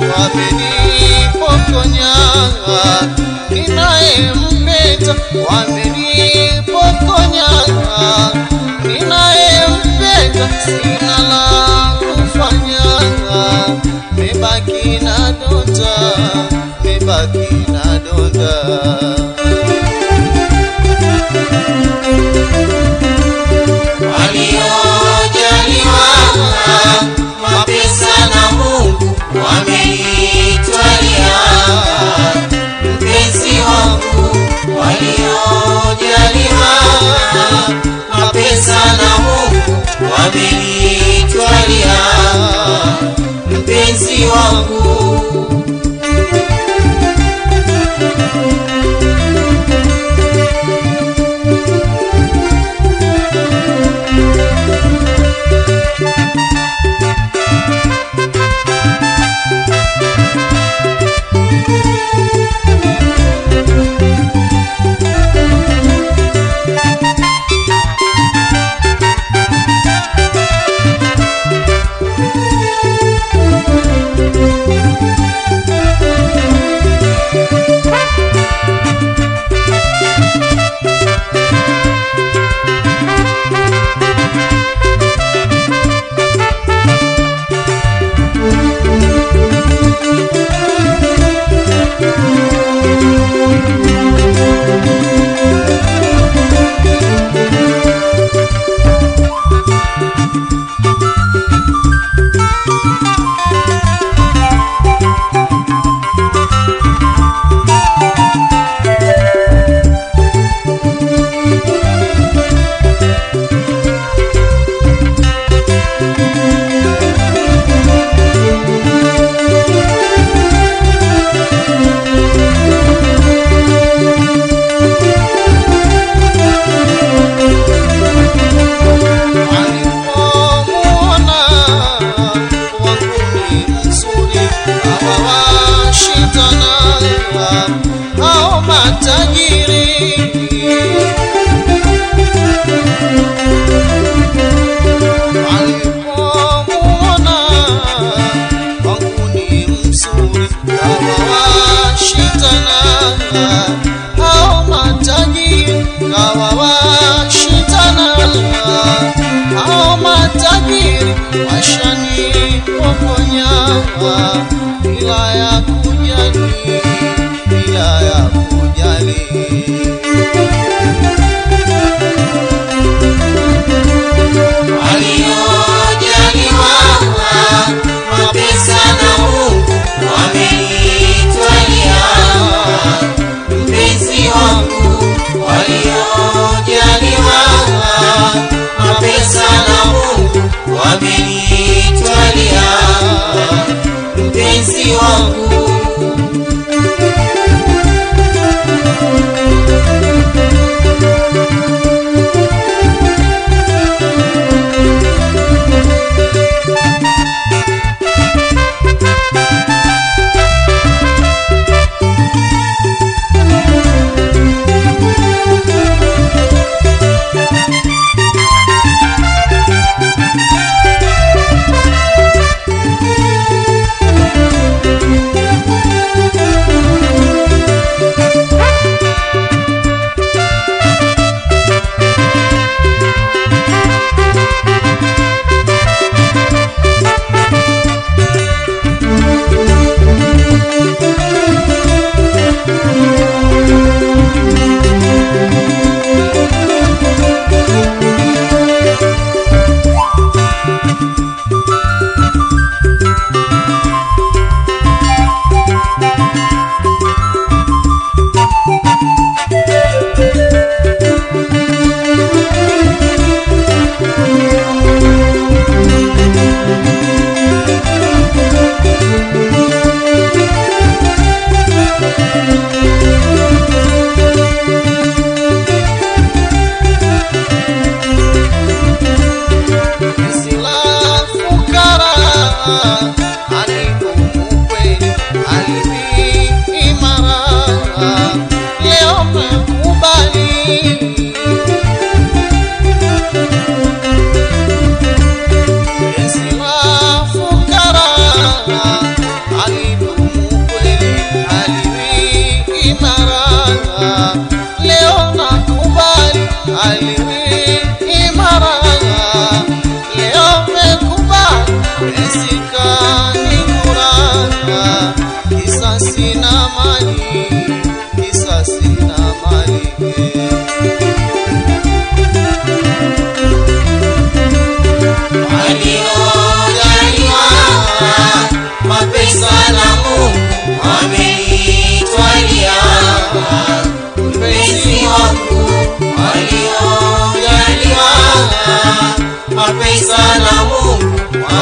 wamenipokonya, ninayempenda wamenipokonya, ninayempenda sina la kufanya, mebaki na donda, mebaki na donda. hao matajiri kawawashitana hao washani pokonya ila yako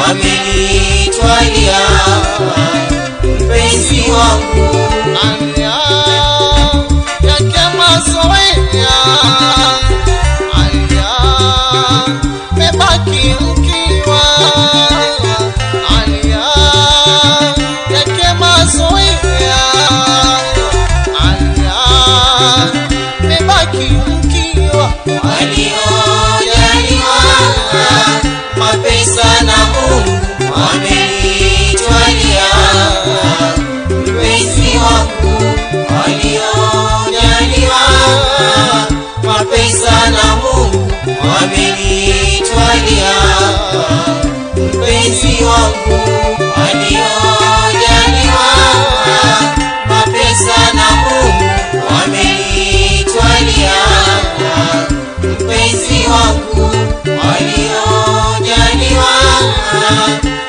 wameitwalia mpenzi wangu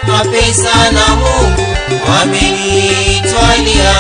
mapesa na Mungu wameitwalia